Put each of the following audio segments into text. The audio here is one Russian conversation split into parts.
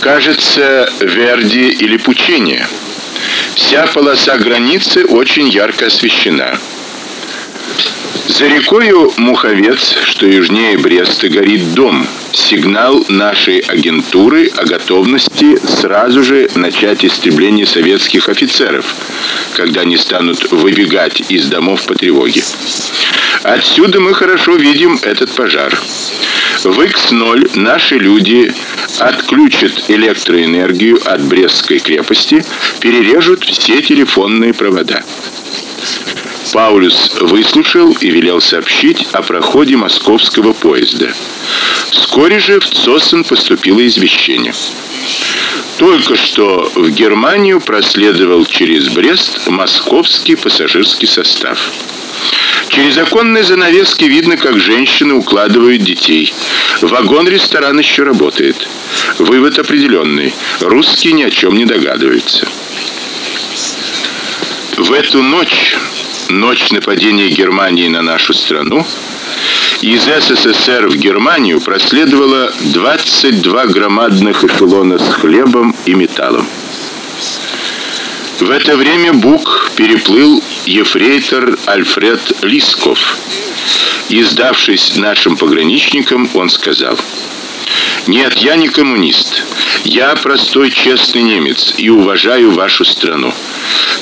Кажется, Верди или Пучини. Вся полоса границы очень ярко освещена. За рекою Муховец, что южнее Бреста, горит дом. Сигнал нашей агентуры о готовности сразу же начать истребление советских офицеров, когда они станут выбегать из домов по тревоге. Отсюда мы хорошо видим этот пожар. В X0 наши люди отключат электроэнергию от Брестской крепости, перережут все телефонные провода. Паулюс выслушал и велел сообщить о проходе московского поезда. Вскоре же в Цоссен поступило извещение. Только что в Германию проследовал через Брест московский пассажирский состав. Через оконные занавески видно, как женщины укладывают детей. Вагон-ресторан еще работает. Вывод определенный: русские ни о чем не догадываются. В эту ночь, ночь нападения Германии на нашу страну, из СССР в Германию проследовало 22 громадных эшелона с хлебом и металлом. В это время Бук переплыл ефрейтор Альфред Лисков. И сдавшись нашим пограничникам, он сказал: "Нет, я не коммунист. Я простой честный немец и уважаю вашу страну.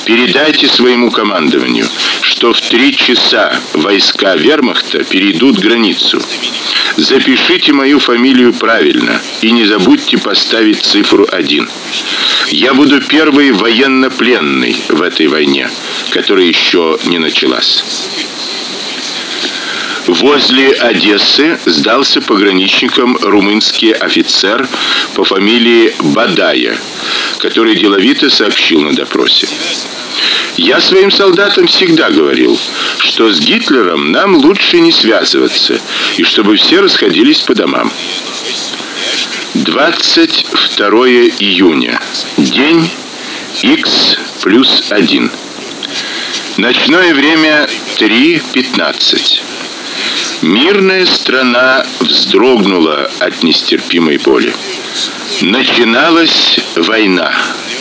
Передайте своему командованию, что в три часа войска Вермахта перейдут границу. Запишите мою фамилию правильно и не забудьте поставить цифру 1. Я буду первый военнопленный в этой войне, которая еще не началась. Возле Одессы сдался пограничникам румынский офицер по фамилии Бадая, который деловито сообщил на допросе: "Я своим солдатам всегда говорил, что с Гитлером нам лучше не связываться, и чтобы все расходились по домам. 22 июня. День X плюс 1. Ночное время 3:15. Мирная страна вздрогнула от нестерпимой боли. Начиналась война,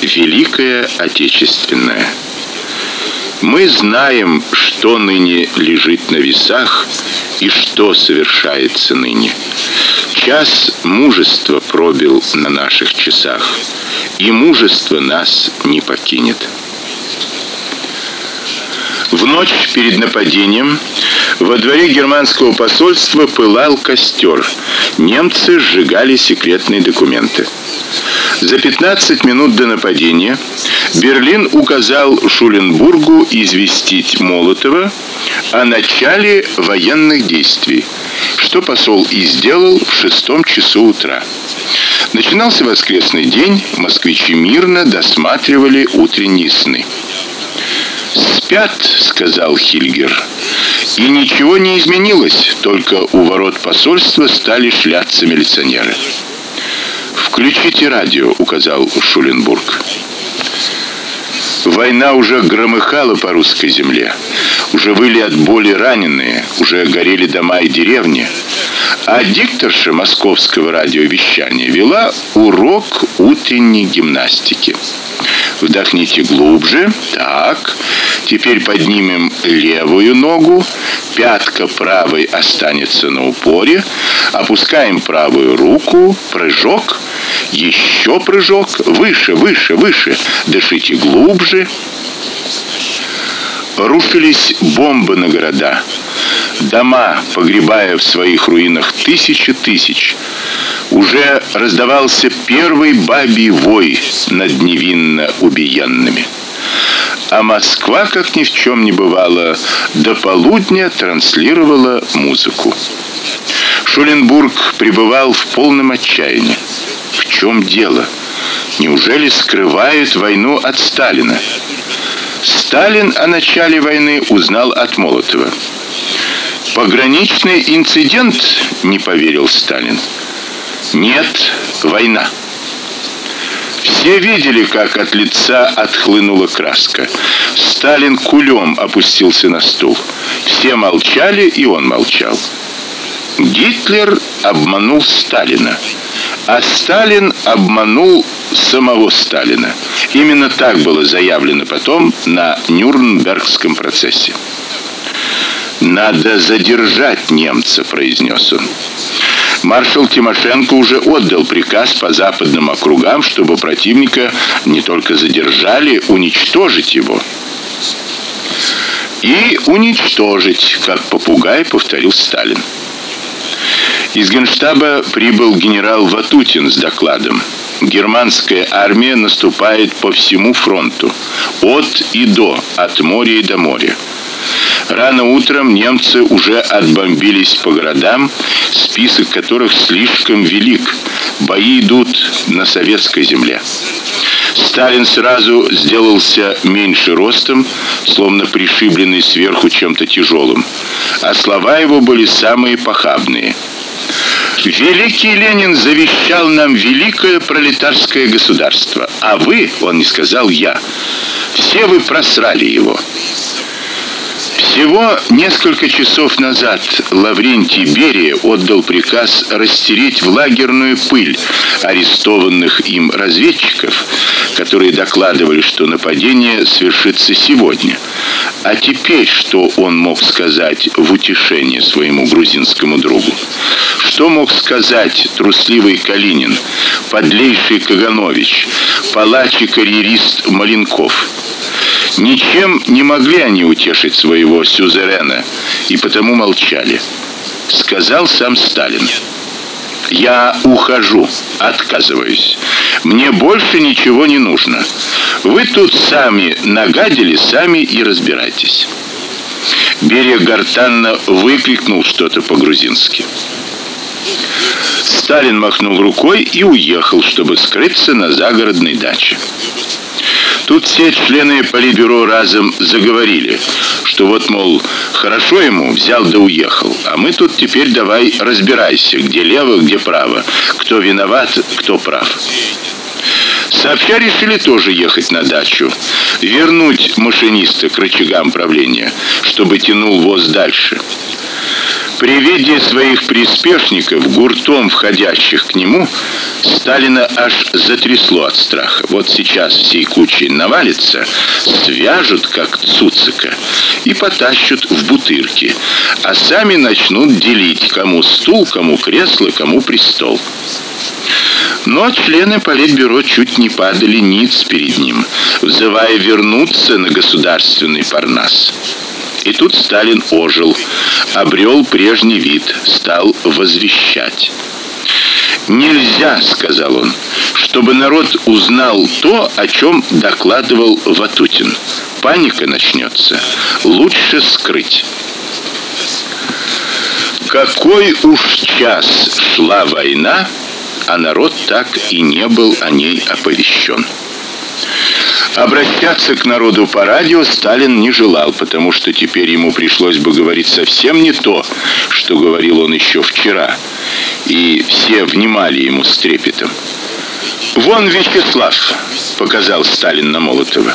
Великая Отечественная. Мы знаем, что ныне лежит на весах и что совершается ныне. Час мужества пробил на наших часах, и мужество нас не покинет. В ночь перед нападением во дворе германского посольства пылал костер. Немцы сжигали секретные документы. За 15 минут до нападения Берлин указал Шуленбургу известить Молотова о начале военных действий, что посол и сделал в шестом часу утра. Начинался воскресный день, москвичи мирно досматривали утренние сны. "Спят", сказал Хильгер. И ничего не изменилось, только у ворот посольства стали шляться милиционеры. "Включите радио", указал Шуленбург. Война уже громыхала по русской земле. Уже выли от боли раненые, уже горели дома и деревни. А дикторша московского радиовещания вела урок утренней гимнастики. Вдохните глубже. Так. Теперь поднимем левую ногу. Пятка правой останется на упоре. Опускаем правую руку. Прыжок. Еще прыжок. Выше, выше, выше. Дышите глубже. Рушились бомбы на города. Дома, погребая в своих руинах тысячи тысяч. Уже раздавался первый бабий вой над невинно убиенными. А Москва, как ни в чем не бывало, до полудня транслировала музыку. Шуленбург пребывал в полном отчаянии. В чем дело? Неужели скрывают войну от Сталина? Сталин о начале войны узнал от Молотова. Пограничный инцидент, не поверил Сталин. Нет, война. Все видели, как от лица отхлынула краска. Сталин кулем опустился на стул. Все молчали, и он молчал. Гитлер обманул Сталина. А Сталин обманул самого Сталина. Именно так было заявлено потом на Нюрнбергском процессе. Надо задержать немца, произнес он. Маршал Тимошенко уже отдал приказ по западным округам, чтобы противника не только задержали, уничтожить его. И уничтожить, как попугай, повторил Сталин. Из Генштаба прибыл генерал Ватутин с докладом. Германская армия наступает по всему фронту, от и до, от моря и до моря. Рано утром немцы уже отбомбились по городам, список которых слишком велик. Бои идут на советской земле. Сталин сразу сделался меньше ростом, словно пришибленный сверху чем-то тяжелым, а слова его были самые похабные. Великий Ленин завещал нам великое пролетарское государство, а вы, он не сказал я, все вы просрали его. Всего несколько часов назад Лаврентий Берия отдал приказ растереть в лагерную пыль арестованных им разведчиков, которые докладывали, что нападение совершится сегодня. А теперь что он мог сказать в утешение своему грузинскому другу? Что мог сказать трусливый Калинин, подлейший Каганович, палач и карьерист Маленков? Ничем не могли они утешить своего сюзерена и потому молчали. Сказал сам Сталин: "Я ухожу, отказываюсь. Мне больше ничего не нужно. Вы тут сами нагадили, сами и разбирайтесь". Берия гортанно выкрикнул что-то по-грузински. Сталин махнул рукой и уехал, чтобы скрыться на загородной даче. Тут все члены политбюро разом заговорили, что вот мол, хорошо ему взял да уехал, а мы тут теперь давай разбирайся, где лево, где право, кто виноват, кто прав. Сообща решили тоже ехать на дачу, вернуть машиниста к рычагам правления, чтобы тянул воз дальше. При виде своих приспешников, гуртом входящих к нему, Сталина аж затрясло от страха. Вот сейчас всей кучей навалится, свяжут как цуцика и потащат в бутырки, а сами начнут делить, кому стул, кому кресло, кому престол. Но члены политбюро чуть не падали ниц перед ним, взывая вернуться на государственный парнас. И тут Сталин ожил, обрел прежний вид, стал возвещать. Нельзя, сказал он, чтобы народ узнал то, о чем докладывал Ватутин. Паника начнется. Лучше скрыть. Какой уж час шла война, а народ так и не был о ней оповещен. Обращаться к народу по радио Сталин не желал, потому что теперь ему пришлось бы говорить совсем не то, что говорил он еще вчера. И все внимали ему с трепетом. Вон Вячеслав, показал Сталин на Молотова.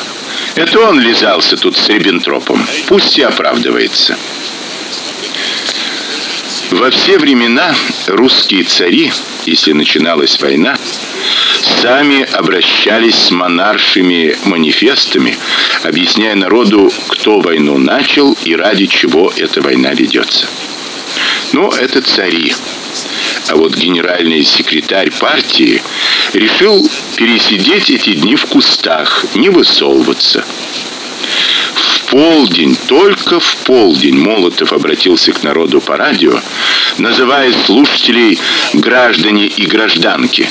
Это он лизался тут с Риббентропом. Пусть и оправдывается. Во все времена русские цари, если начиналась война, сами обращались с монаршими манифестами, объясняя народу, кто войну начал и ради чего эта война ведется. Но это цари. А вот генеральный секретарь партии решил пересидеть эти дни в кустах, не высовываться. Полдень, только в полдень Молотов обратился к народу по радио, называя слушателей граждане и гражданки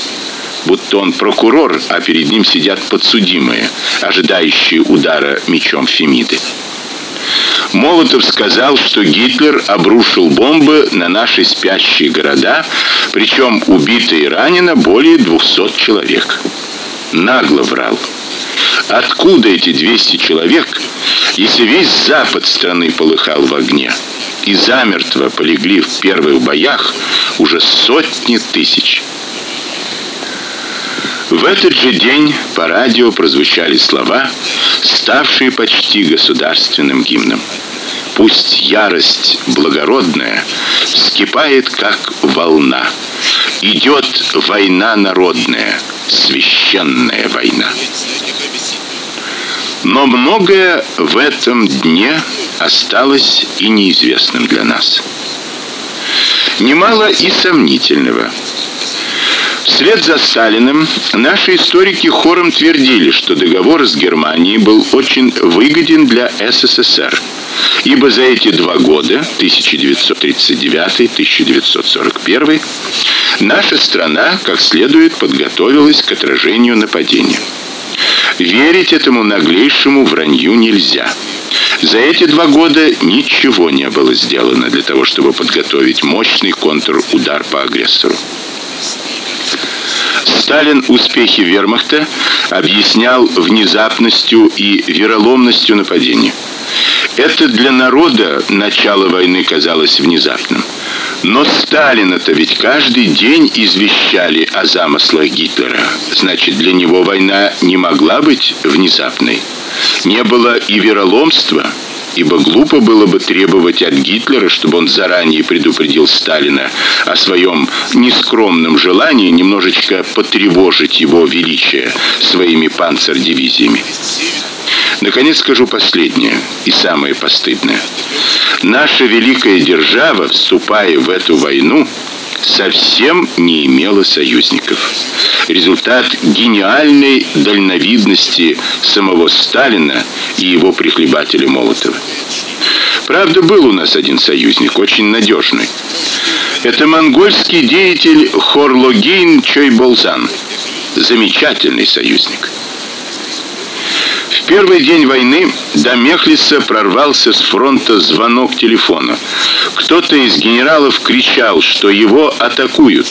будто он прокурор, а перед ним сидят подсудимые, ожидающие удара мечом Фемиды. Молотов сказал, что Гитлер обрушил бомбы на наши спящие города, причем убито и ранено более 200 человек. Нагло врал. Откуда эти 200 человек, если весь запад страны полыхал в огне? И замертво полегли в первых боях уже сотни тысяч. В этот же день по радио прозвучали слова, ставшие почти государственным гимном. Пусть ярость благородная вскипает как волна, идет война народная, священная война. Но многое в этом дне осталось и неизвестным для нас. Немало и сомнительного. Вслед за Сталиным наши историки хором твердили, что договор с Германией был очень выгоден для СССР. Ибо за эти два года, 1939-1941, наша страна как следует подготовилась к отражению нападения. Верить этому наглейшему вранью нельзя. За эти два года ничего не было сделано для того, чтобы подготовить мощный контрудар по агрессору. Сталин успехи Вермахта объяснял внезапностью и вероломностью нападения. Это для народа начало войны казалось внезапным. Но Сталина-то ведь каждый день извещали о замыслах Гитлера. Значит, для него война не могла быть внезапной. Не было и вероломства, ибо глупо было бы требовать от Гитлера, чтобы он заранее предупредил Сталина о своем нескромном желании немножечко потревожить его величие своими панцердивизиями. Наконец скажу последнее и самое постыдное. Наша великая держава, вступая в эту войну, совсем не имела союзников. Результат гениальной дальновидности самого Сталина и его прихлебателя Молотова. Правда, был у нас один союзник, очень надежный. Это монгольский деятель Хорлогейн Чойболзан. Замечательный союзник. В первый день войны до Мехлиса прорвался с фронта звонок телефона. Кто-то из генералов кричал, что его атакуют.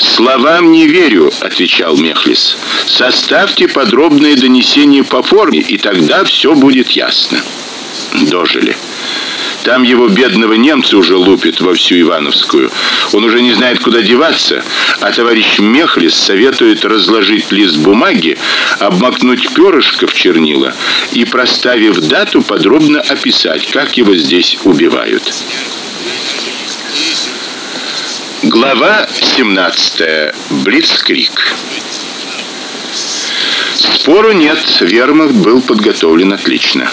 Словам не верю, отвечал Мехлис. Составьте подробное донесение по форме, и тогда все будет ясно. Дожили. Там его бедного немца уже лупит во всю Ивановскую. Он уже не знает, куда деваться, а товарищ Мехлис советует разложить лист бумаги, обмакнуть перышко в чернила и, проставив дату, подробно описать, как его здесь убивают. Глава 17. Блицкриг. Спору нет, Вермахт был подготовлен отлично.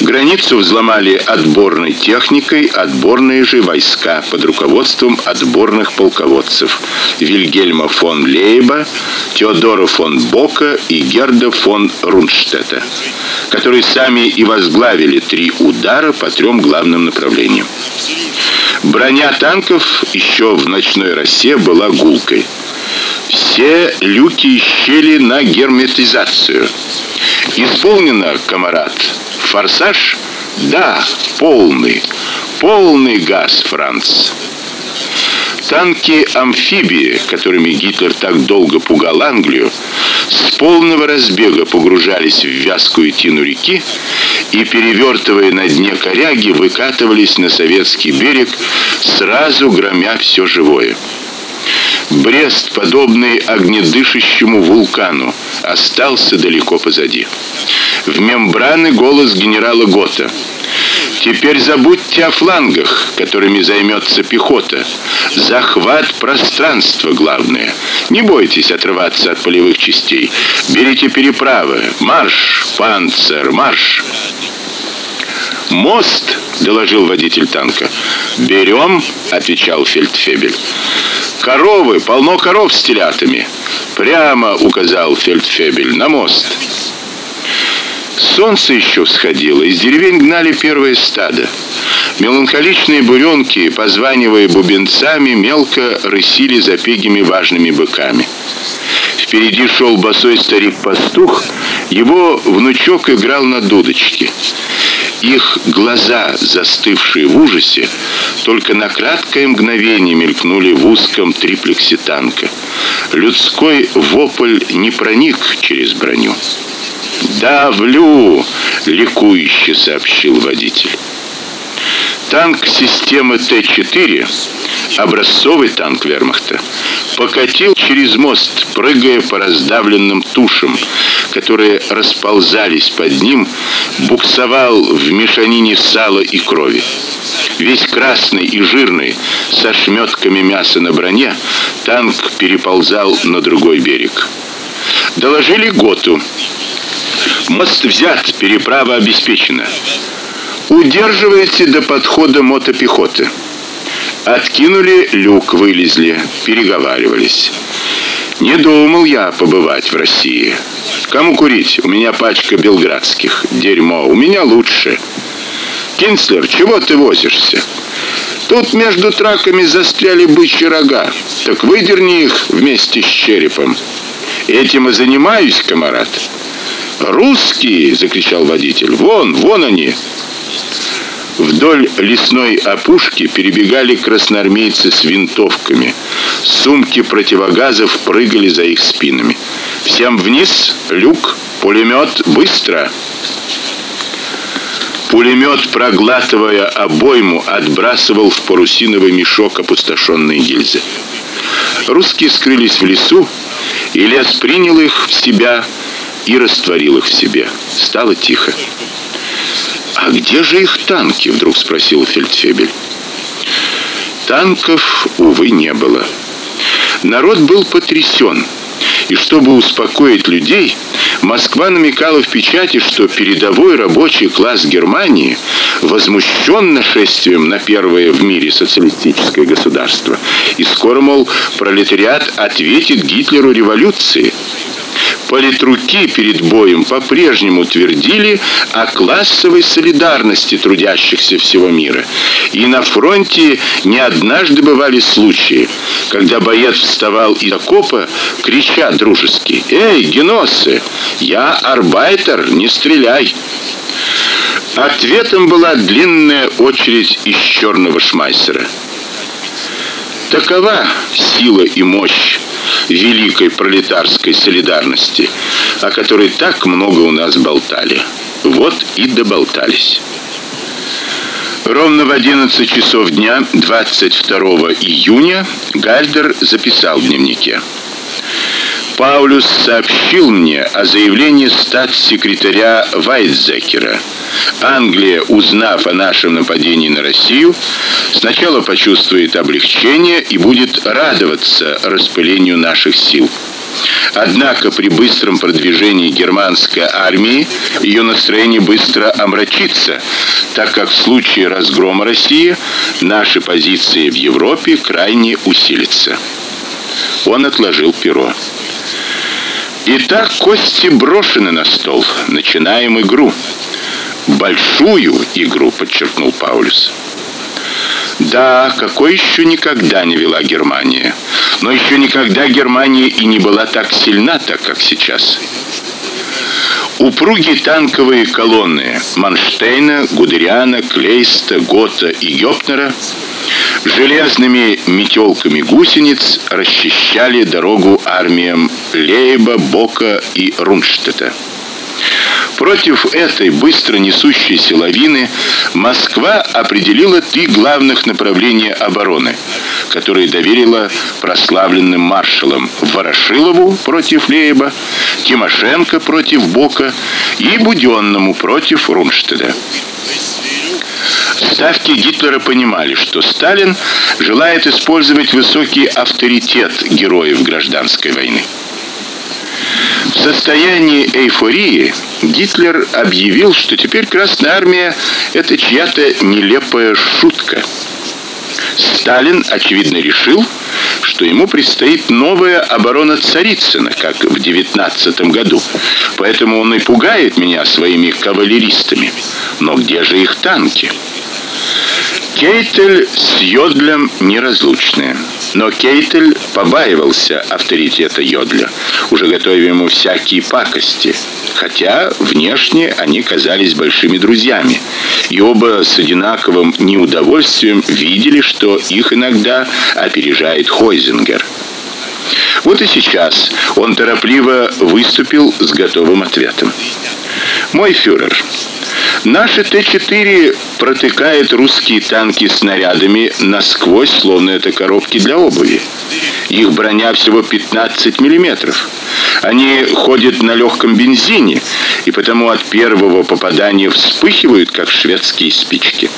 Границу взломали отборной техникой, отборные же войска под руководством отборных полководцев Вильгельма фон Лейба, Теодора фон Бока и Герда фон Рунштета, которые сами и возглавили три удара по трем главным направлениям. Броня танков еще в ночной росе была гулкой. Все люки и щели на герметизацию. Исполнено, комарат. Форсаж? Да, полный. Полный газ, Франц. Танки-амфибии, которыми Гитлер так долго пугал Англию, с полного разбега погружались в вязкую тину реки и перевертывая на дне коряги, выкатывались на советский берег, сразу громя все живое. Брест, подобный огнедышащему вулкану, остался далеко позади. В мембраны голос генерала Гота. Теперь забудьте о флангах, которыми займется пехота. Захват пространства главное. Не бойтесь отрываться от полевых частей. Берите переправы. Марш, панцер, марш. Мост, доложил водитель танка. Берем, отвечал фельдфебель. Коровы, полно коров с телятами. Прямо указал фельдфебель на мост. Солнце еще всходило, из деревень гнали первые стада. Меланхоличные буренки, позванивая бубенцами, мелко рысили за пегими важными быками. Впереди шел босой старик-пастух, его внучок играл на дудочке. Их глаза, застывшие в ужасе, только на краткое мгновение мелькнули в узком триплексе танка. Людской вопль не проник через броню. "Давлю", ликующе сообщил водитель. Танк системы Т-4, образцовый танк Вермахта, покатил через мост, прыгая по раздавленным тушам, которые расползались под ним, буксовал в мешанине сала и крови. Весь красный и жирный, со шмётками мяса на броне, танк переползал на другой берег. Доложили Готу. Мост взят, переправа обеспечена. Удерживайте до подхода мотопехоты. Откинули люк, вылезли, переговаривались. Не думал я побывать в России. Кому курить? У меня пачка белградских. Дерьмо, у меня лучше. Кинслер, чего ты возишься? Тут между траками застряли бычьи рога. Так выдерни их вместе с черепом. Этим и занимаюсь, комарат. Русские, закричал водитель. Вон, вон они. Вдоль лесной опушки перебегали красноармейцы с винтовками. Сумки противогазов прыгали за их спинами. Всем вниз, люк, пулемет, быстро. Пулемет, проглатывая обойму, отбрасывал в парусиновый мешок опустошенные гильзы. Русские скрылись в лесу, и лес принял их в себя и растворил их в себе. Стало тихо. А где же их танки? вдруг спросил фельдфебель. Танков увы не было. Народ был потрясен. И чтобы успокоить людей, Москва намекала в печати, что передовой рабочий класс Германии возмущен нашествием на первое в мире социалистическое государство, и скоро мол пролетариат ответит Гитлеру революцией. Политруки перед боем по-прежнему твердили о классовой солидарности трудящихся всего мира. И на фронте не однажды бывали случаи, когда боец вставал из окопа, крича дружески: "Эй, геносы, я арбайтер, не стреляй!" Ответом была длинная очередь из черного шмайсера. Такова сила и мощь великой пролетарской солидарности, о которой так много у нас болтали. Вот и доболтались. Ровно в 11 часов дня 22 июня Гальдер записал в дневнике: Паулюс сообщил мне о заявлении статс-секретаря Вайтзекера. Англия, узнав о нашем нападении на Россию, сначала почувствует облегчение и будет радоваться распылению наших сил. Однако при быстром продвижении германской армии ее настроение быстро омрачится, так как в случае разгрома России наши позиции в Европе крайне усилятся. Он отложил перо. Итак, кости брошены на стол. Начинаем игру. Большую игру, подчеркнул Паулюс. Да, какой еще никогда не вела Германия. Но еще никогда Германия и не была так сильна, так как сейчас. Упругие танковые колонны Манштейна, Гудериана, Клейста, Гота и Гёпнера железными метелками гусениц расчищали дорогу армиям Лейба, Бока и Рунштедта. Против этой быстро несущейся лавины Москва определила три главных направления обороны, которые доверила прославленным маршалам Ворошилову против Лейба, Тимошенко против Бока и Будённому против Рунштеда. Ставки Гитлера понимали, что Сталин желает использовать высокий авторитет героев гражданской войны. В состоянии эйфории Гитлер объявил, что теперь Красная армия это чья-то нелепая шутка. Сталин очевидно решил, что ему предстоит новая оборона Царицына, как в девятнадцатом году. Поэтому он и пугает меня своими кавалеристами. Но где же их танки? Кейтель с Йодлем неразлучны. Но Кейтель побаивался авторитета Йодля, уже готовя ему всякие пакости, хотя внешне они казались большими друзьями. И оба с одинаковым неудовольствием видели, что их иногда опережает Хойзингер. Вот и сейчас он торопливо выступил с готовым ответом. Мой фюрер, Наши Т-4 протыкают русские танки снарядами насквозь, словно это коробки для обуви. Их броня всего 15 миллиметров. Они ходят на легком бензине, и потому от первого попадания вспыхивают, как шведские спички.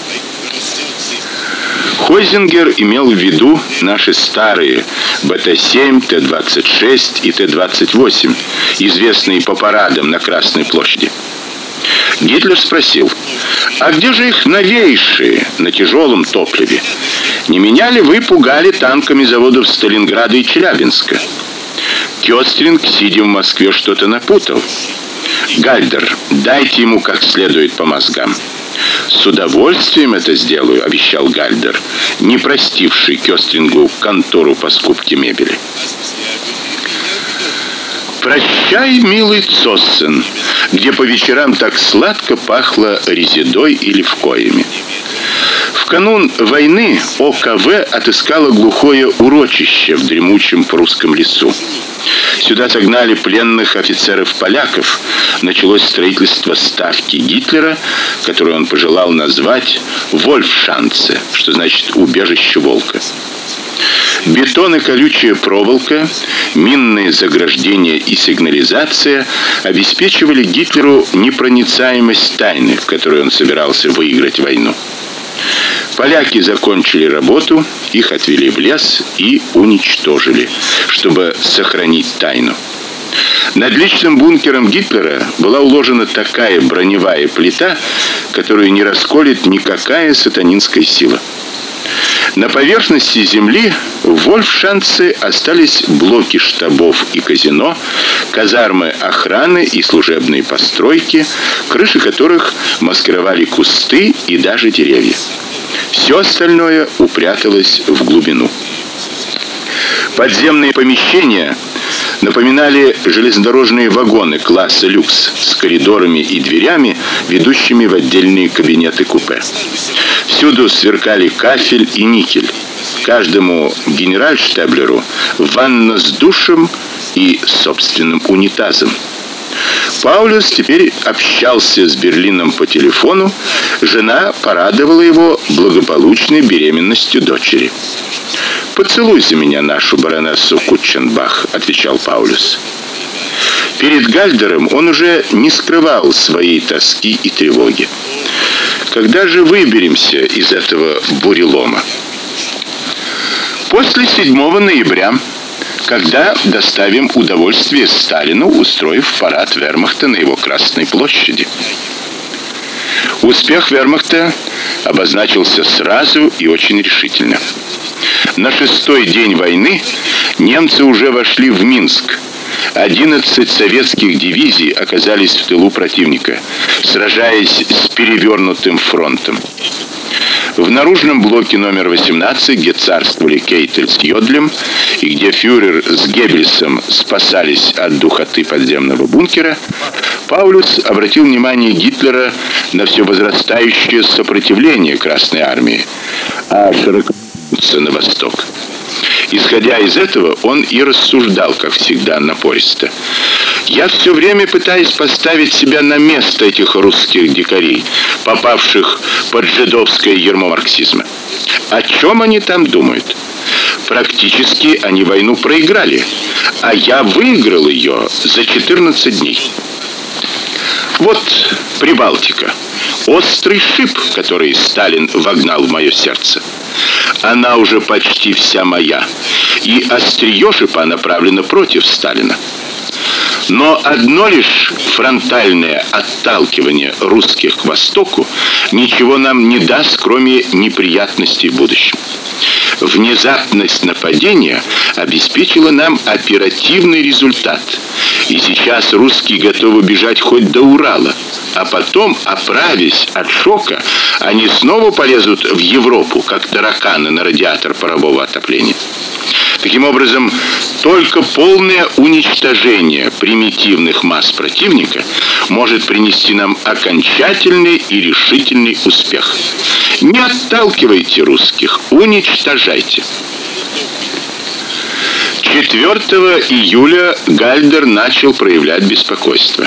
Хойзингер имел в виду наши старые БТ-7, Т-26 и Т-28, известные по парадам на Красной площади. Гитлер спросил: "А где же их новейшие на тяжелом топливе? Не меняли вы пугали танками заводов Сталинграда и Челябинска?" Кёстринг, сидя в Москве, что-то напутал. Гальдер, дайте ему как следует по мозгам. С удовольствием это сделаю, обещал Гальдер, не простивший Кёстрингу контору по скупке мебели. Прощай, милый Цоссен, где по вечерам так сладко пахло резидой и левкоями. В канун войны ОКВ отыскало глухое урочище в дремучем прусском лесу. Сюда согнали пленных офицеров-поляков. Началось строительство ставки Гитлера, которую он пожелал назвать Вольфшанце, что значит убежище волка. Бетон и колючая проволока, минные заграждения и сигнализация обеспечивали Гитлеру непроницаемость тайны, в которой он собирался выиграть войну. Поляки закончили работу, их отвели в лес и уничтожили, чтобы сохранить тайну. Над личным бункером Гитлера была уложена такая броневая плита, которую не расколет никакая сатанинская сила. На поверхности земли в остались блоки штабов и казино, казармы охраны и служебные постройки, крыши которых маскировали кусты и даже деревья. Все остальное упряталось в глубину. Подземные помещения напоминали железнодорожные вагоны класса люкс с коридорами и дверями, ведущими в отдельные кабинеты купе. Всюду сверкали кафель и никель. Каждому генеральштаблеру ванна с душем и собственным унитазом. Паулюс теперь общался с Берлином по телефону. Жена порадовала его благополучной беременностью дочери. Поцелуй за меня нашу баронессу Кутченбах, отвечал Паулюс. Перед Гальдером он уже не скрывал своей тоски и тревоги. Когда же выберемся из этого бурелома? После 7 ноября, когда доставим удовольствие Сталину, устроив парад Вермахта на его Красной площади. Успех Вермахта обозначился сразу и очень решительно. На шестой день войны немцы уже вошли в Минск. 11 советских дивизий оказались в тылу противника, сражаясь с перевернутым фронтом. В наружном блоке номер 18, где царствовали Кейтель с Йодлем и где фюрер с Геббельсом спасались от духоты подземного бункера, Паулюс обратил внимание Гитлера на все возрастающее сопротивление Красной армии, а широко на восток. Исходя из этого, он и рассуждал, как всегда, напористо. Я все время пытаюсь поставить себя на место этих русских дикарей, попавших под жидовское ярмо марксизма. О чем они там думают? Практически они войну проиграли, а я выиграл ее за 14 дней. Вот Прибалтика. Острый шип, который Сталин вогнал в мое сердце. Она уже почти вся моя. И острие шипа направлено против Сталина. Но одно лишь фронтальное отталкивание русских к востоку ничего нам не даст, кроме неприятностей в будущем. Внезапность нападения обеспечила нам оперативный результат. И сейчас русские готовы бежать хоть до Урала, а потом, оправясь от шока, они снова полезут в Европу, как тараканы на радиатор парового отопления. Таким образом, только полное уничтожение примитивных масс противника может принести нам окончательный и решительный успех. Не отталкивайте русских, уничтожайте. 4 июля Гальдер начал проявлять беспокойство.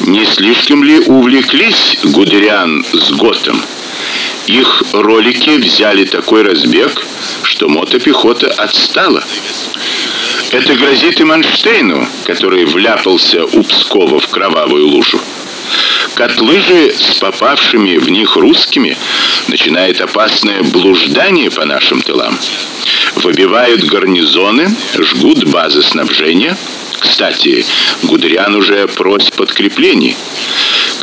Не слишком ли увлеклись Гудериан с Готом? Их ролики взяли такой разбег, что мотопехота отстала. Это грозит и Манштейну, который вляпался у Пскова в кровавую лужу. Котлы же с попавшими в них русскими начинает опасное блуждание по нашим тылам. Выбивают гарнизоны, жгут базы снабжения. Кстати, Гудериан уже просит подкреплений.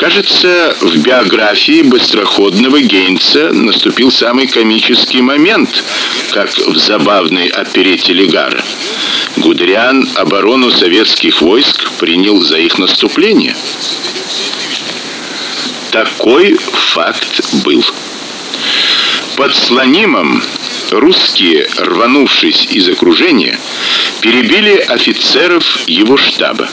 Кажется, в биографии быстроходного Гейнца наступил самый комический момент, как в забавной оперете Легара. Гудериан оборону советских войск принял за их наступление. Такой факт был. Под Слонимом русские, рванувшись из окружения, перебили офицеров его штаба.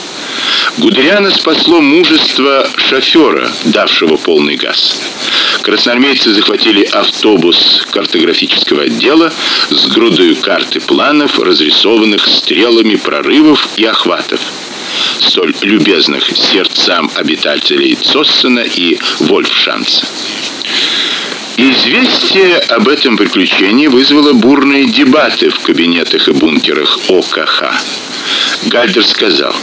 Гудериана спасло мужество шофера, давшего полный газ. Красноармейцы захватили автобус картографического отдела с грудой карт и планов, разрисованных стрелами прорывов и охватов столь любезных сердцам обитателей Цоссена и Вольфшанца. Известие об этом приключении вызвало бурные дебаты в кабинетах и бункерах ОКХ. Гальдер сказал: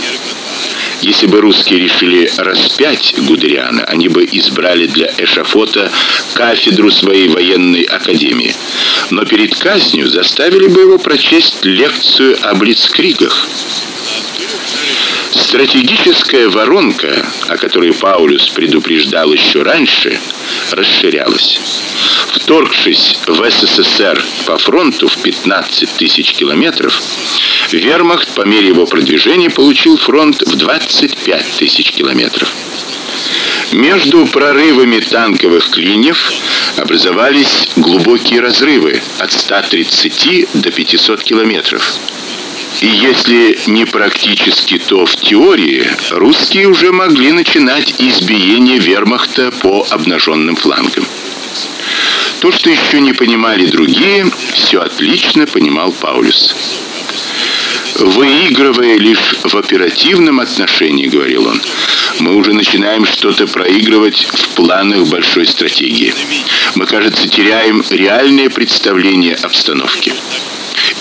если бы русские решили распять Гудериана, они бы избрали для эшафота кафедру своей военной академии. Но перед казнью заставили бы его прочесть лекцию о блицкригах. Стратегическая воронка, о которой Паулюс предупреждал еще раньше, расширялась. Вторгшись в СССР по фронту в 15 тысяч километров, Вермахт по мере его продвижения получил фронт в 25 тысяч километров. Между прорывами танковых клиньев образовались глубокие разрывы от 130 до 500 километров. И если не практически, то в теории русские уже могли начинать избиение вермахта по обнаженным флангам. То, что еще не понимали другие, все отлично понимал Паулюс. Выигрывая лишь в оперативном отношении, говорил он, мы уже начинаем что-то проигрывать в планах большой стратегии. Мы, кажется, теряем реальное представление обстановки.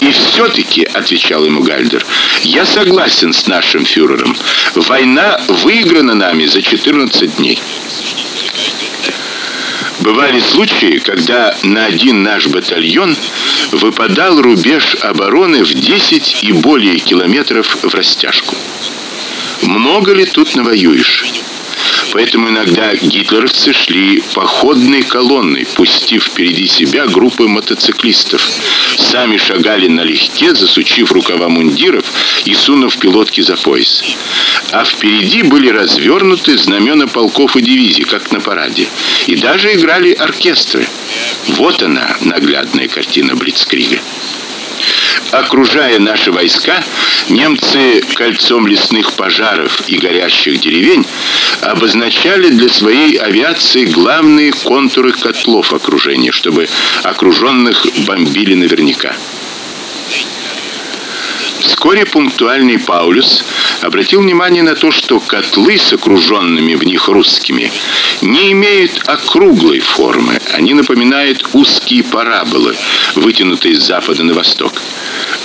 И все таки отвечал ему Гальдер. Я согласен с нашим фюрером. Война выиграна нами за 14 дней. Бывали случаи, когда на один наш батальон выпадал рубеж обороны в 10 и более километров в растяжку. Много ли тут навоюешь? Поэтому иногда гитлеровцы шли походной колонной, пустив впереди себя группы мотоциклистов. Сами шагали налегке, засучив рукава мундиров и сунув пилотки за пояс. А впереди были развернуты знамена полков и дивизий, как на параде, и даже играли оркестры. Вот она, наглядная картина Блицкрига. Окружая наши войска, немцы кольцом лесных пожаров и горящих деревень обозначали для своей авиации главные контуры котлов окружения, чтобы окруженных бомбили наверняка. Вскоре пунктуальный Паулюс обратил внимание на то, что котлы с окруженными в них русскими не имеют округлой формы, они напоминают узкие параболы, вытянутые с запада на восток.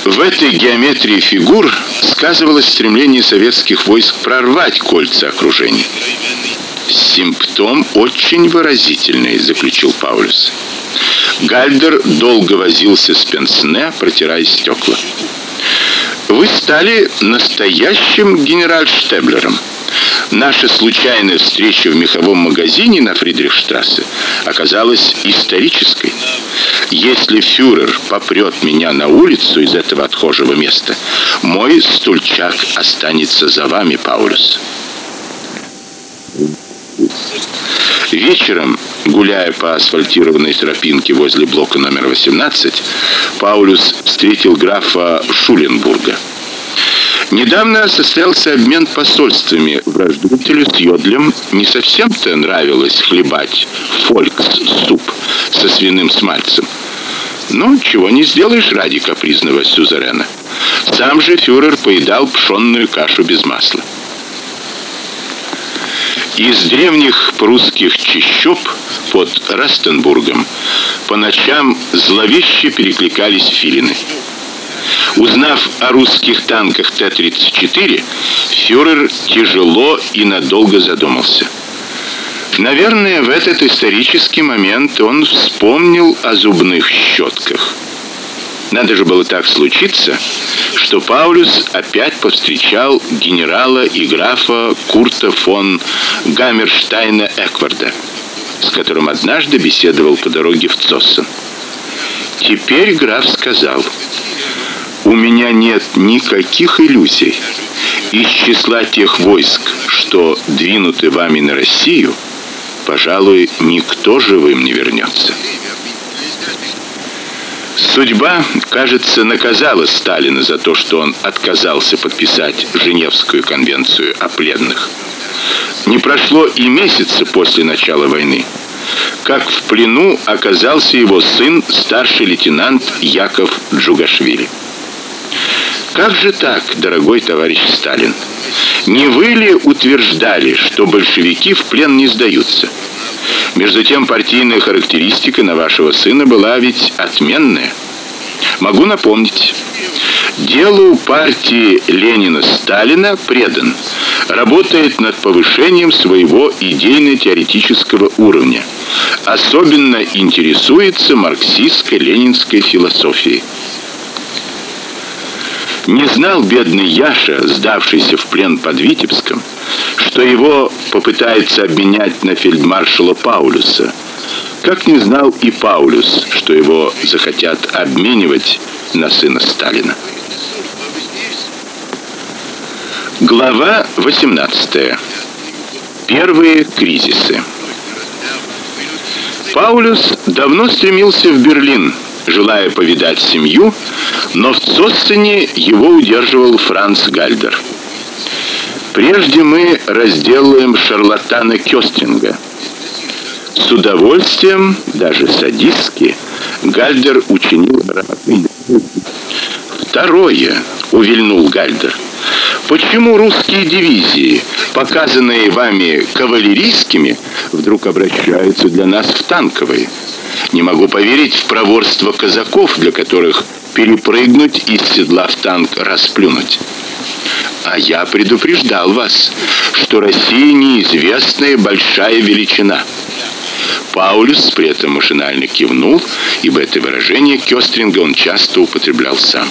В этой геометрии фигур сказывалось стремление советских войск прорвать кольца окружения. Симптом очень выразительный, заключил Паулюс. Гальдер долго возился с пенсне, протирая стекла. Вы стали настоящим генеральштеблером. Наша случайная встреча в меховом магазине на Фридрихштрассе оказалась исторической. Если фюрер попрет меня на улицу из этого отхожего места, мой стульчак останется за вами, Паулюс. Вечером, гуляя по асфальтированной тропинке возле блока номер 18, Паулюс встретил графа Шуленбурга. Недавно состоялся обмен посольствами. Враждебителю с Йодлем не совсем-то нравилось хлебать фолькс-суп со свиным смальцем. Ну, чего не сделаешь ради капризного сюзерена. Сам же фюрер поедал пшённую кашу без масла. Из древних прусских чащоб под Растенбургом по ночам зловеще перекликались филины. Узнав о русских танках Т-34, фюрер тяжело и надолго задумался. Наверное, в этот исторический момент он вспомнил о зубных щетках. Надо же было так случиться, что Паулюс опять повстречал генерала и графа Курта фон Гаммерштайна Экварда, с которым однажды беседовал по дороге в Цоссен. Теперь граф сказал: "У меня нет никаких иллюзий. Из числа тех войск, что двинуты вами на Россию, пожалуй, никто живым не вернется. Судьба, кажется, наказала Сталина за то, что он отказался подписать Женевскую конвенцию о пленных. Не прошло и месяца после начала войны, как в плену оказался его сын, старший лейтенант Яков Джугашвили. Как же так, дорогой товарищ Сталин? Не вы ли утверждали, что большевики в плен не сдаются? Между тем партийная характеристика на вашего сына была ведь отменная. Могу напомнить. Делу партии Ленина-Сталина предан. Работает над повышением своего идейно-теоретического уровня. Особенно интересуется марксистско-ленинской философией. Не знал бедный Яша, сдавшийся в плен под Витебском, что его попытается обменять на фельдмаршала Паулюса. Как не знал и Паулюс, что его захотят обменивать на сына Сталина. Глава 18. Первые кризисы. Паулюс давно стремился в Берлин, желая повидать семью, но в Цоссене его удерживал Франц Гальдер. Прежде мы разделаем шарлатана Кёстинга. С удовольствием, даже садистски, Гальдер учинил. Второе, увильнул Гальдер. Почему русские дивизии, показанные вами кавалерийскими, вдруг обращаются для нас в танковые? Не могу поверить в проворство казаков, для которых перепрыгнуть из седла в танк расплюнуть. А я предупреждал вас, что Россия неизвестная большая величина. Паулюс при этом машинально кивнул, ибо это выражение Кёстринга он часто употреблял сам.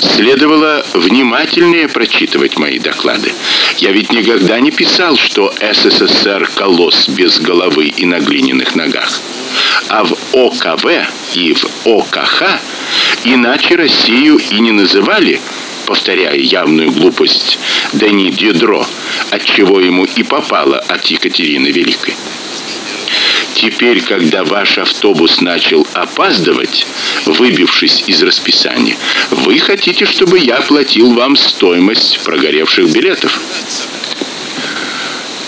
Следовало внимательнее прочитывать мои доклады. Я ведь никогда не писал, что СССР колосс без головы и на глиняных ногах. А в ОКВ и в ОКХ иначе Россию и не называли, повторяя явную глупость Дени Дидро, от чего ему и попало от Екатерины Великой. Теперь, когда ваш автобус начал опаздывать, выбившись из расписания, вы хотите, чтобы я платил вам стоимость прогоревших билетов.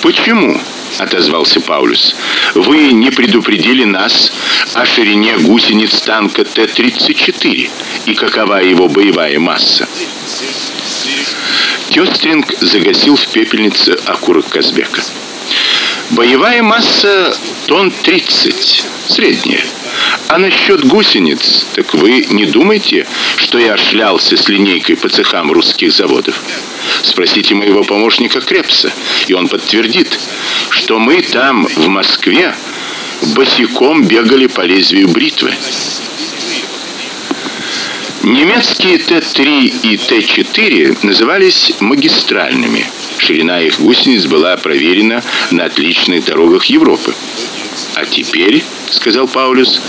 Почему? отозвался Паулюс. Вы не предупредили нас о ширине гусениц танка Т-34 и какова его боевая масса. Кёстринг загасил в пепельнице окурок Казбека. Боевая масса тонн 30, средняя. А насчет гусениц, так вы не думайте, что я шлялся с линейкой по цехам русских заводов. Спросите моего помощника Крепса, и он подтвердит, что мы там в Москве босиком бегали по лезвию бритвы. Немецкие Т-3 и Т-4 назывались магистральными. Ширина их гусениц была проверена на отличных дорогах Европы. А теперь, сказал Паулюс,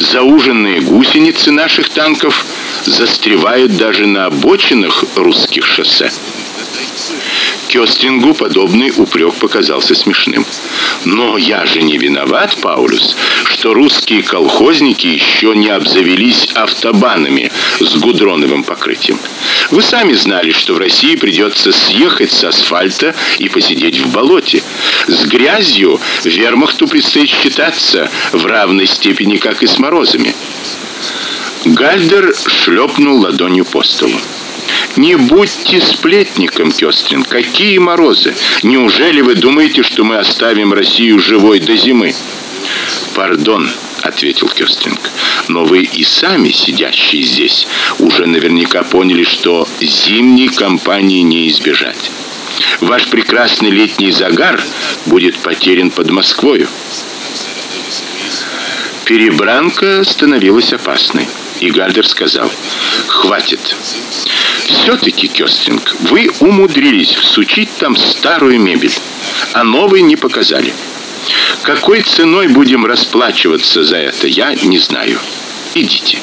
зауженные гусеницы наших танков застревают даже на обочинах русских шоссе. Кёстрингу подобный упрек показался смешным. Но я же не виноват, Паулюс, что русские колхозники еще не обзавелись автобанами с гудроновым покрытием. Вы сами знали, что в России придется съехать с асфальта и посидеть в болоте. С грязью вермахту предстоит считаться в равной степени, как и с морозами. Гальдер шлепнул ладонью по столу. Не будьте сплетником, Кёстрин. Какие морозы? Неужели вы думаете, что мы оставим Россию живой до зимы? Пардон, ответил Кёстринг. Но вы и сами, сидящие здесь, уже наверняка поняли, что зимней кампании не избежать. Ваш прекрасный летний загар будет потерян под Москвой. Перебранка становилась опасной, и Гальдер сказал: "Хватит. все таки Кёстринг, вы умудрились всучить там старую мебель, а новой не показали. Какой ценой будем расплачиваться за это, я не знаю. Идите.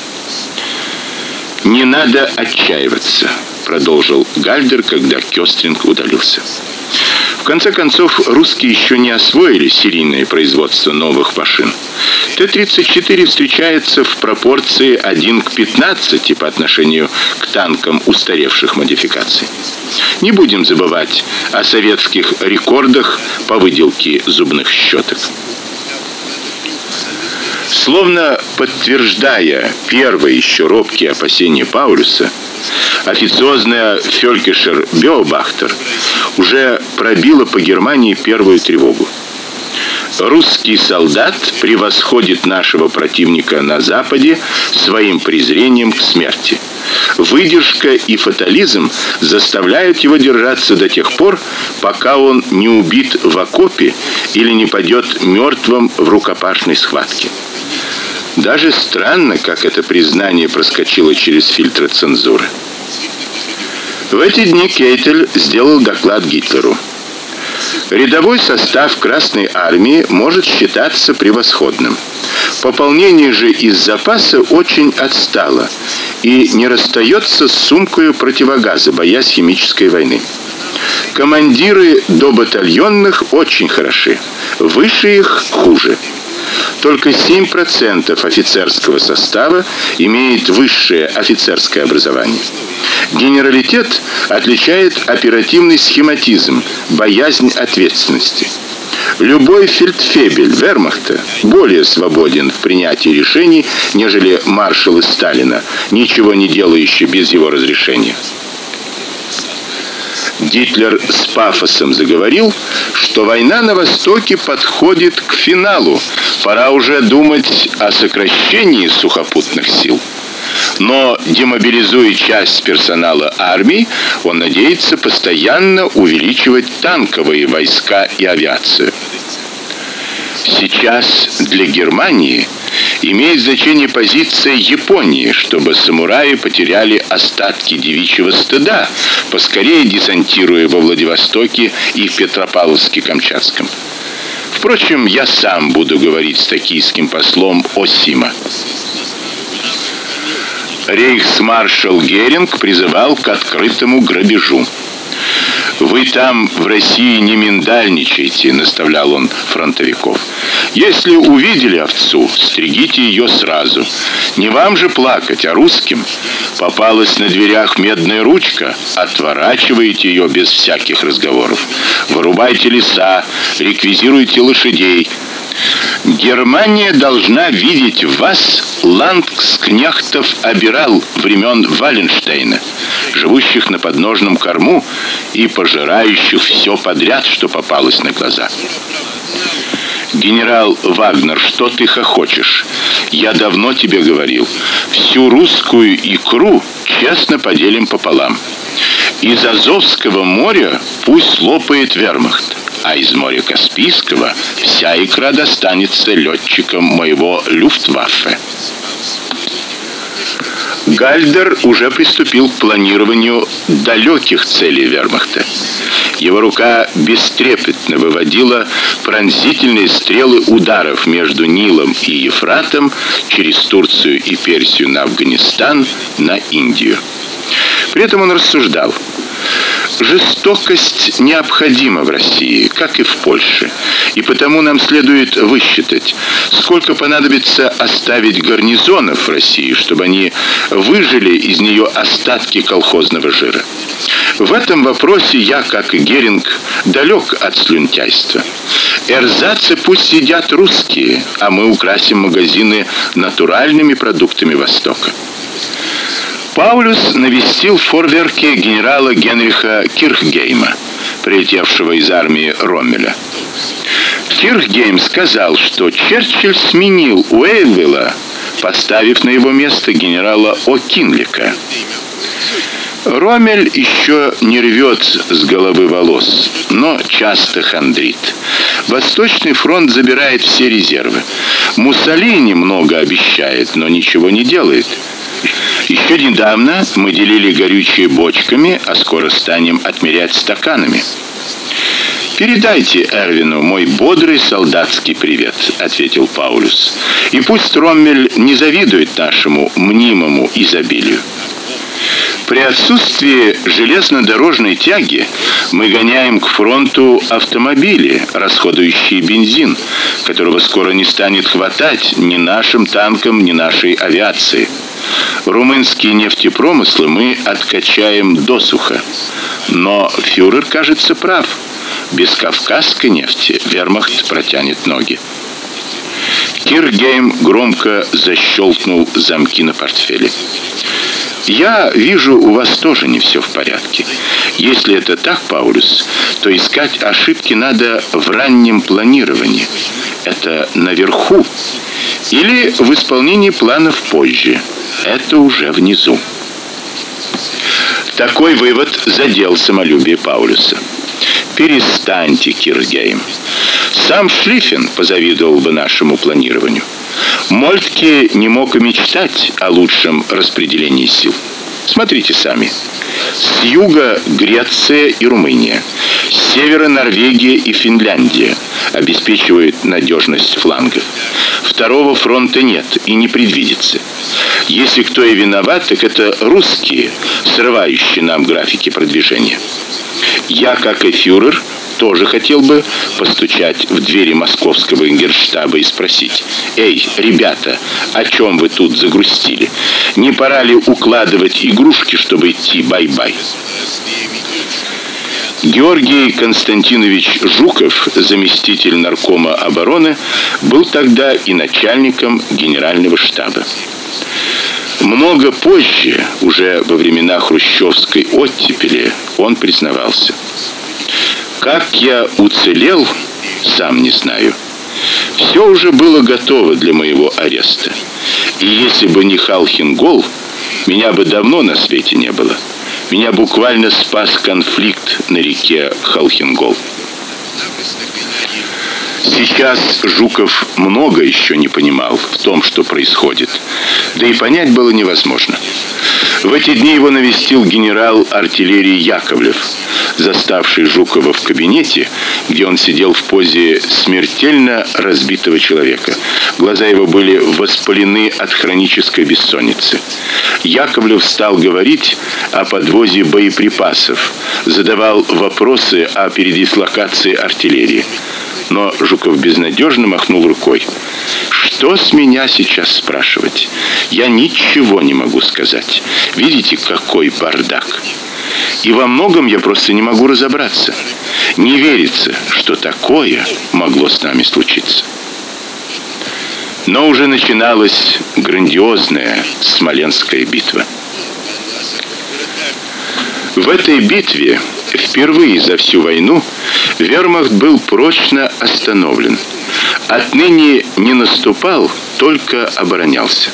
Не надо отчаиваться, продолжил Гальдер, когда Кёстринг удалился. В конце концов, русские еще не освоили серийное производство новых машин. Т-34 встречается в пропорции 1 к 15 по отношению к танкам устаревших модификаций. Не будем забывать о советских рекордах по выделке зубных щеток. Словно подтверждая первые еще робкие опасения Паулюса, официозная Фелькишер Беобахтер уже пробила по Германии первую тревогу. Русский солдат превосходит нашего противника на западе своим презрением к смерти. Выдержка и фатализм заставляют его держаться до тех пор, пока он не убит в окопе или не падет мертвым в рукопашной схватке. Даже странно, как это признание проскочило через фильтры цензуры. В эти дни Кейтель сделал доклад Гитлеру. Рядовой состав Красной армии может считаться превосходным. Пополнение же из запаса очень отстало и не расстается с сумкой противогаза, боясь химической войны. Командиры до батальонных очень хороши, выше их хуже. Только 7% офицерского состава имеет высшее офицерское образование. Генералитет отличает оперативный схематизм, боязнь ответственности. Любой фельдфебель Вермахта более свободен в принятии решений, нежели маршалы Сталина, ничего не делающий без его разрешения. Гитлер с пафосом заговорил, что война на востоке подходит к финалу. Пора уже думать о сокращении сухопутных сил. Но демобилизуя часть персонала армии, он надеется постоянно увеличивать танковые войска и авиацию. Сейчас для Германии имеет значение позиция Японии, чтобы самураи потеряли остатки девичьего стыда, поскорее десантируя во Владивостоке и в Петропавловске-Камчатском. Впрочем, я сам буду говорить с токийским послом Осима. Рейхсмаршал Геринг призывал к открытому грабежу. Вы там в России не миндальничайте, наставлял он фронтовиков. Если увидели овцу, стригите ее сразу. Не вам же плакать, а русским. Попалась на дверях медная ручка, отворачивайте ее без всяких разговоров. Вырубайте леса, реквизируйте лошадей, Германия должна видеть в вас ландскнехтов обирал времен Валенштейна, живущих на подножном корму и пожирающих все подряд, что попалось на глаза. Генерал Вагнер, что ты хохочешь? Я давно тебе говорил, всю русскую икру честно поделим пополам. Из Азовского моря пусть лопает вермахт а из моря Каспийского вся икра достанется летчикам моего Люфтваффе. Гальдер уже приступил к планированию далеких целей Вермахта. Его рука бестрепетно выводила пронзительные стрелы ударов между Нилом и Ефратом через Турцию и Персию на Афганистан, на Индию. При этом он рассуждал: Жестокость необходима в России, как и в Польше. И потому нам следует высчитать, сколько понадобится оставить гарнизонов в России, чтобы они выжили из нее остатки колхозного жира. В этом вопросе я, как и Геринг, далек от слюнтяйства. Эрзацы пусть сидят русские, а мы украсим магазины натуральными продуктами Востока. Паулюс навестил в генерала Генриха Кирхгейма, прилетевшего из армии Роммеля. Кирхгейм сказал, что Черчилль сменил Уэйвилла, поставив на его место генерала О'Кинлика. Ромель еще не рвет с головы волос, но часто хандрит. Восточный фронт забирает все резервы. Муссолини много обещает, но ничего не делает. Еще недавно мы делили горючее бочками, а скоро станем отмерять стаканами. Передайте Эрвину мой бодрый солдатский привет, ответил Паулюс. И пусть Роммель не завидует нашему мнимому изобилию. При отсутствии железнодорожной тяги мы гоняем к фронту автомобили, расходующие бензин, которого скоро не станет хватать ни нашим танкам, ни нашей авиации. Румынские нефтепромыслы мы откачаем досуха. Но фюрер, кажется, прав. Без кавказской нефти Вермахт протянет ноги. Киргейм громко защелкнул замки на портфеле. Я вижу, у вас тоже не все в порядке. Если это так, Паулюс, то искать ошибки надо в раннем планировании. Это наверху или в исполнении планов позже. Это уже внизу. Такой вывод задел самолюбие Паулюса. Перестаньте, Киргейм. Сам Шлиффен позавидовал бы нашему планированию. Мольтке не мог и мечтать о лучшем распределении сил. Смотрите сами. С юга Греция и Румыния, с севера Норвегия и Финляндия обеспечивают надежность флангов. Второго фронта нет и не предвидится. Если кто и виноват, так это русские, срывающие нам графики продвижения. Я, как и фюрер, тоже хотел бы постучать в двери московского генштаба и спросить: "Эй, ребята, о чем вы тут загрустили? Не пора ли укладывать игрушки, чтобы идти бай-бай?" Георгий Константинович Жуков, заместитель наркома обороны, был тогда и начальником генерального штаба. Много позже, уже во времена хрущевской оттепели, он признавался: как я уцелел, сам не знаю. Все уже было готово для моего ареста. И если бы не Халхингол, меня бы давно на свете не было. Меня буквально спас конфликт на реке Халхингол. Сейчас Жуков много еще не понимал в том, что происходит. Да и понять было невозможно. В эти дни его навестил генерал артиллерии Яковлев, заставший Жукова в кабинете, где он сидел в позе смертельно разбитого человека. Глаза его были воспалены от хронической бессонницы. Яковлев стал говорить о подвозе боеприпасов, задавал вопросы о передислокации артиллерии. Но Жуков безнадежно махнул рукой. Что с меня сейчас спрашивать? Я ничего не могу сказать. Видите, какой бардак. И во многом я просто не могу разобраться. Не верится, что такое могло с нами случиться. Но уже начиналась грандиозная Смоленская битва. В этой битве впервые за всю войну Вермахт был прочно остановлен. Отныне не наступал, только оборонялся.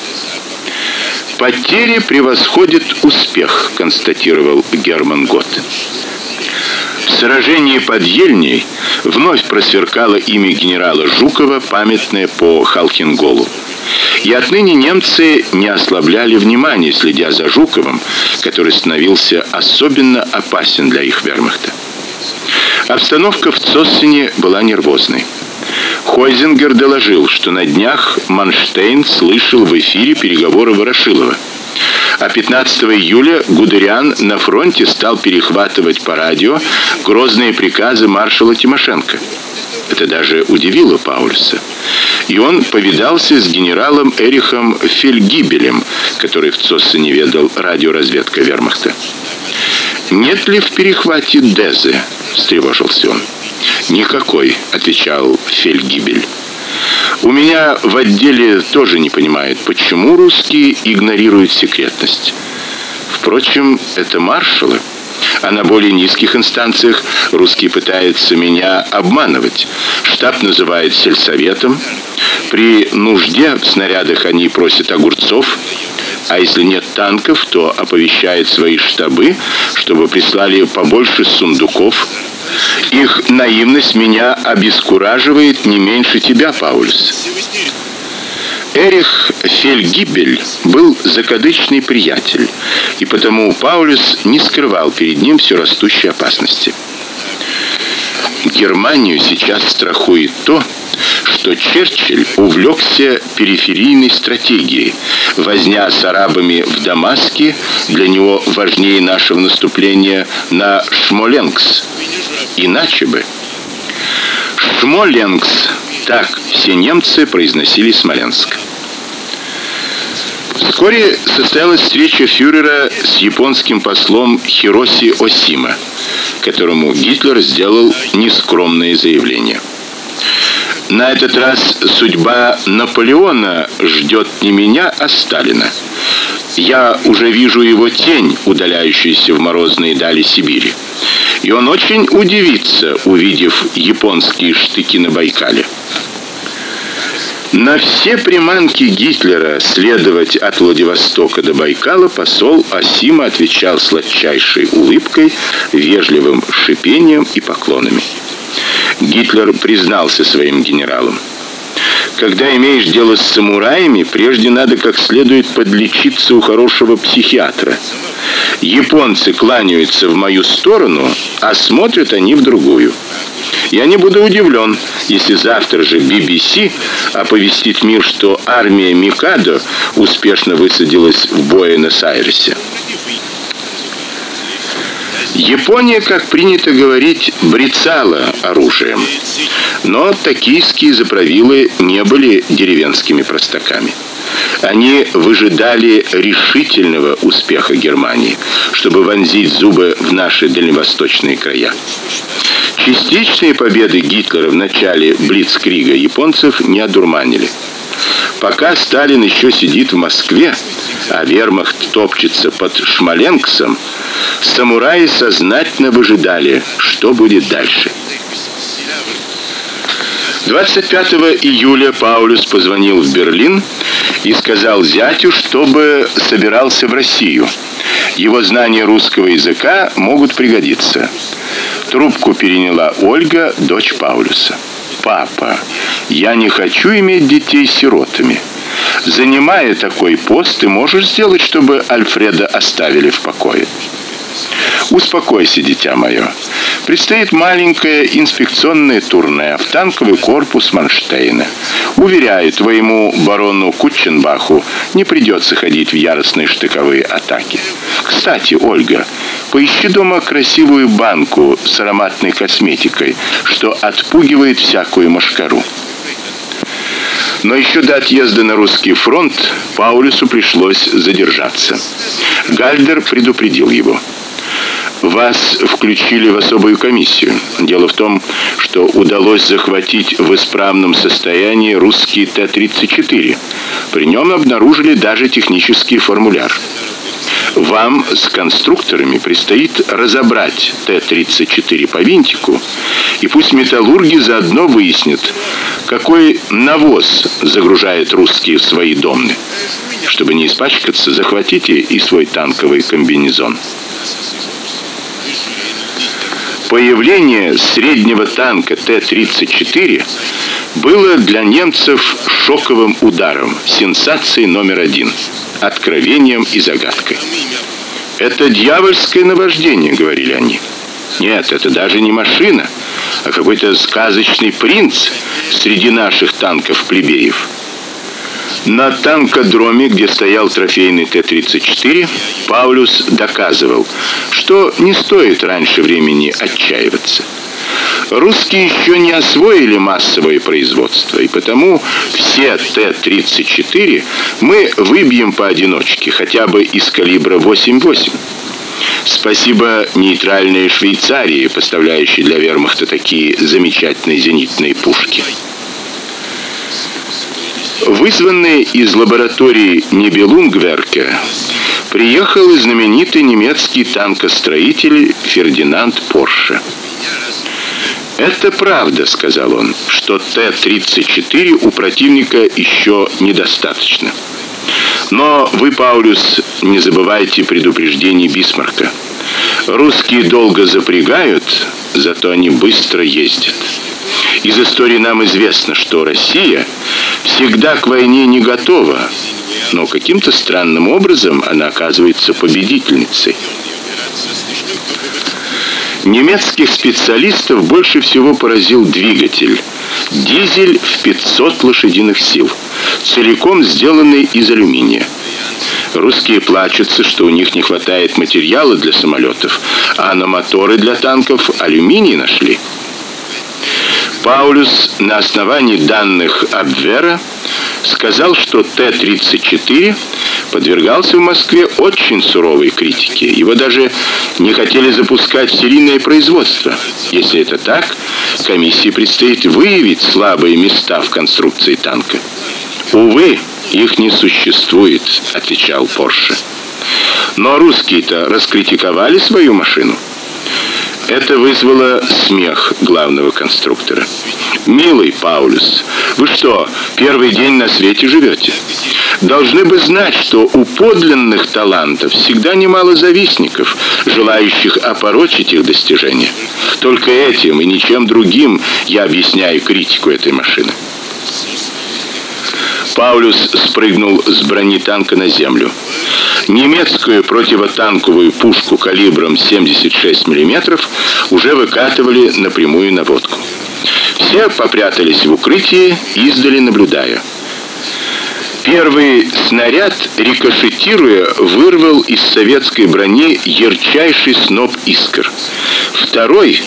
Потери превосходят успех, констатировал Герман Гот. В сражении под Ельней вновь просверкало имя генерала Жукова, памятное по Халкинголу. И отныне немцы не ослабляли внимания, следя за Жуковым, который становился особенно опасен для их вермахта. Обстановка в Цоссене была нервозной. Хойзингер доложил, что на днях Манштейн слышал в эфире переговоры Ворошилова. А 15 июля Гудериан на фронте стал перехватывать по радио грозные приказы маршала Тимошенко. Это даже удивило Паульса. И он повидался с генералом Эрихом Фельгибелем, который в Цоссене ведал радиоразведка Вермахта. Нет ли в перехвате Дезе? встревожился он. Никакой, отвечал Фельгибель. У меня в отделе тоже не понимают, почему русские игнорируют секретность. Впрочем, это маршалы. А на более низких инстанциях русские пытаются меня обманывать. Штаб называет сельсоветом. При нужде в снарядах они просят огурцов. А если нет танков, то оповещает свои штабы, чтобы прислали побольше сундуков. Их наивность меня обескураживает не меньше тебя, Паулюс. Эрих Фельгибель был закадычный приятель, и потому Паулюс не скрывал перед ним все растущей опасности. Германию сейчас страхует то, что Черчилль увлекся периферийной стратегией. Возня с арабами в Дамаске для него важнее нашего наступления на Шмоленкс. Иначе бы Шмоленкс так все немцы произносили Смоленск. Вскоре состоялась встреча фюрера с японским послом Хироси Осима, которому Гитлер сделал нескромное заявление. На этот раз судьба Наполеона ждет не меня, а Сталина. Я уже вижу его тень, удаляющуюся в морозные дали Сибири. И он очень удивится, увидев японские штыки на Байкале. На все приманки Гитлера следовать от Владивостока до Байкала посол Асима отвечал сладчайшей улыбкой, вежливым шипением и поклонами. Гитлер признался своим генералам: когда имеешь дело с самураями, прежде надо как следует подлечиться у хорошего психиатра. Японцы кланяются в мою сторону, а смотрят они в другую. Я не буду удивлен, если завтра же BBC оповестит мир, что армия Микадо успешно высадилась в Буэнос-Айресе. Япония, как принято говорить, брецала оружием. Но токийские заправилы не были деревенскими простаками. Они выжидали решительного успеха Германии, чтобы вонзить зубы в наши дальневосточные края. Частичные победы Гитлера в начале блицкрига японцев не одурманили. Пока Сталин еще сидит в Москве, а вермахт топчется под Шмаленксом, самураи сознательно выжидали, что будет дальше. 25 июля Паулюс позвонил в Берлин и сказал зятю, чтобы собирался в Россию. Его знания русского языка могут пригодиться. Трубку переняла Ольга, дочь Паулюса. Папа, я не хочу иметь детей сиротами. Занимая такой пост, ты можешь сделать, чтобы Альфреда оставили в покое. Успокойся, дитя мое. Предстоит маленькое инспекционное турне в танковый корпус Манштейна. Уверяю твоему барону Кутченбаху, не придется ходить в яростные штыковые атаки. Кстати, Ольга, поищи дома красивую банку с ароматной косметикой, что отпугивает всякую мошкару. Но еще до отъезда на русский фронт Паулюсу пришлось задержаться. Гальдер предупредил его. Вас включили в особую комиссию. Дело в том, что удалось захватить в исправном состоянии русский Т-34. При нем обнаружили даже технический формуляр. Вам с конструкторами предстоит разобрать Т-34 по винтику, и пусть металлурги заодно выяснят, какой навоз загружают русские в свои домны. Чтобы не испачкаться, захватите и свой танковый комбинезон. Появление среднего танка Т-34 было для немцев шоковым ударом, сенсацией номер один, откровением и загадкой. Это дьявольское наваждение, говорили они. Нет, это даже не машина, а какой-то сказочный принц среди наших танков плебеев. На танкодроме, где стоял трофейный Т-34, Паулюс доказывал, что не стоит раньше времени отчаиваться. Русские еще не освоили массовое производство, и потому все Т-34 мы выбьем поодиночке, хотя бы из калибра 8.8. Спасибо нейтральной Швейцарии, поставляющей для вермахта такие замечательные зенитные пушки. Вызванный из лаборатории Нибелунгверка, приехал и знаменитый немецкий танкостроитель Фердинанд Порше. Это правда, сказал он, что Т-34 у противника еще недостаточно. Но вы, Паулюс, не забывайте предупреждений Бисмарка. Русские долго запрягают, зато они быстро ездят. Из истории нам известно, что Россия всегда к войне не готова, но каким-то странным образом она оказывается победительницей. Немецких специалистов больше всего поразил двигатель. Дизель в 500 лошадиных сил, целиком сделанный из алюминия. Русские плачутся, что у них не хватает материала для самолетов, а на моторы для танков алюминий нашли. Паулюс на основании данных Абвера сказал, что Т-34 подвергался в Москве очень суровой критике. Его даже не хотели запускать в серийное производство. Если это так, комиссии предстоит выявить слабые места в конструкции танка. Увы, их не существует, отвечал Порше. Но русские-то раскритиковали свою машину. Это вызвало смех главного конструктора. Милый Паулюс, вы что, первый день на свете живете? Должны бы знать, что у подлинных талантов всегда немало завистников, желающих опорочить их достижения. Только этим и ничем другим я объясняю критику этой машины. Паулюс спрыгнул с бронетанка на землю. Немецкую противотанковую пушку калибром 76 мм уже выкатывали на прямую наводку. Все попрятались в укрытие, издали наблюдая. Первый снаряд, рикошетируя, вырвал из советской брони ярчайший сноп искр. Второй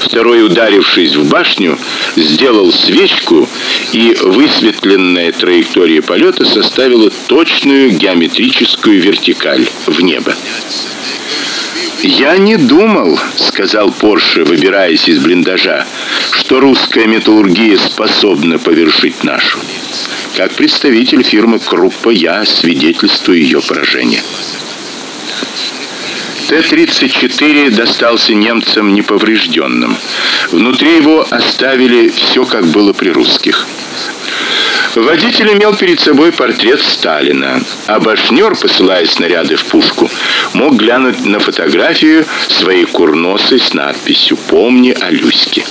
Второй, ударившись в башню, сделал свечку, и высветленная траектория полета составила точную геометрическую вертикаль в небо. Я не думал, сказал Порше, выбираясь из блиндажа, что русская металлургия способна повершить нашу. Как представитель фирмы Круппа я свидетельствую ее поражения. Т-34 достался немцам неповрежденным. Внутри его оставили все, как было при русских. Водитель имел перед собой портрет Сталина, а башнёр, посылая снаряды в пушку, мог глянуть на фотографию своей курносы с надписью «Помни о Люське».